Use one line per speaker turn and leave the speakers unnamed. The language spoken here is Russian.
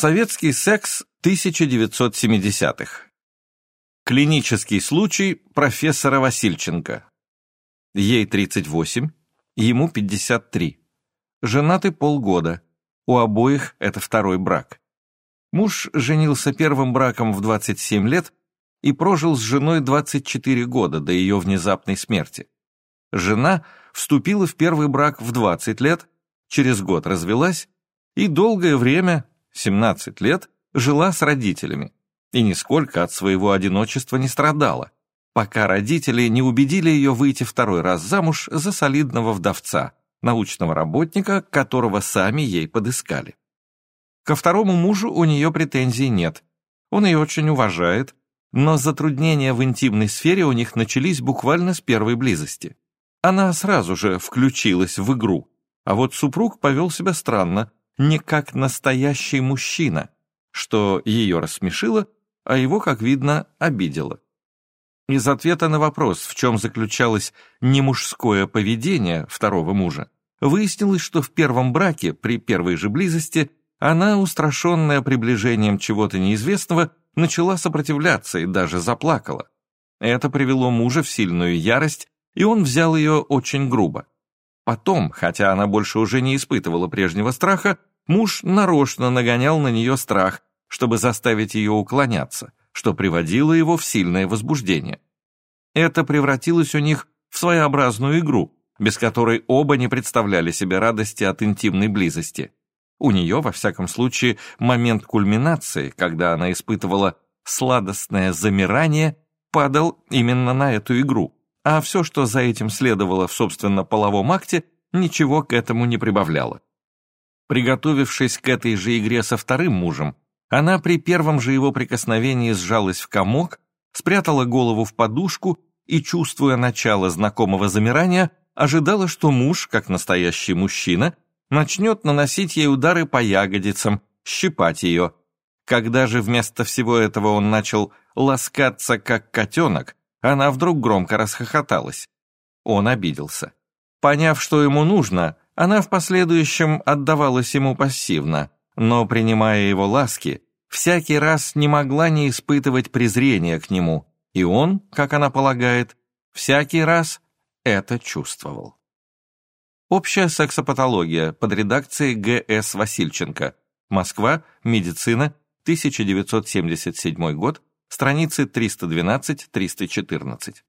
Советский секс 1970-х. Клинический случай профессора Васильченко. Ей 38, ему 53. Женаты полгода. У обоих это второй брак. Муж женился первым браком в 27 лет и прожил с женой 24 года до ее внезапной смерти. Жена вступила в первый брак в 20 лет, через год развелась и долгое время, 17 лет, жила с родителями и нисколько от своего одиночества не страдала, пока родители не убедили ее выйти второй раз замуж за солидного вдовца, научного работника, которого сами ей подыскали. Ко второму мужу у нее претензий нет. Он ее очень уважает, но затруднения в интимной сфере у них начались буквально с первой близости. Она сразу же включилась в игру, а вот супруг повел себя странно, не как настоящий мужчина, что ее рассмешило, а его, как видно, обидело. Из ответа на вопрос, в чем заключалось немужское поведение второго мужа, выяснилось, что в первом браке, при первой же близости, она, устрашенная приближением чего-то неизвестного, начала сопротивляться и даже заплакала. Это привело мужа в сильную ярость, и он взял ее очень грубо. Потом, хотя она больше уже не испытывала прежнего страха, муж нарочно нагонял на нее страх, чтобы заставить ее уклоняться, что приводило его в сильное возбуждение. Это превратилось у них в своеобразную игру, без которой оба не представляли себе радости от интимной близости. У нее, во всяком случае, момент кульминации, когда она испытывала сладостное замирание, падал именно на эту игру, а все, что за этим следовало в собственно половом акте, ничего к этому не прибавляло. Приготовившись к этой же игре со вторым мужем, она при первом же его прикосновении сжалась в комок, спрятала голову в подушку и, чувствуя начало знакомого замирания, ожидала, что муж, как настоящий мужчина, начнет наносить ей удары по ягодицам, щипать ее. Когда же вместо всего этого он начал ласкаться, как котенок, она вдруг громко расхохоталась. Он обиделся. Поняв, что ему нужно, она в последующем отдавалась ему пассивно, но, принимая его ласки, всякий раз не могла не испытывать презрения к нему, и он, как она полагает, всякий раз это чувствовал. Общая сексопатология под редакцией Г.С. Васильченко. Москва. Медицина. 1977 год. Страницы 312-314.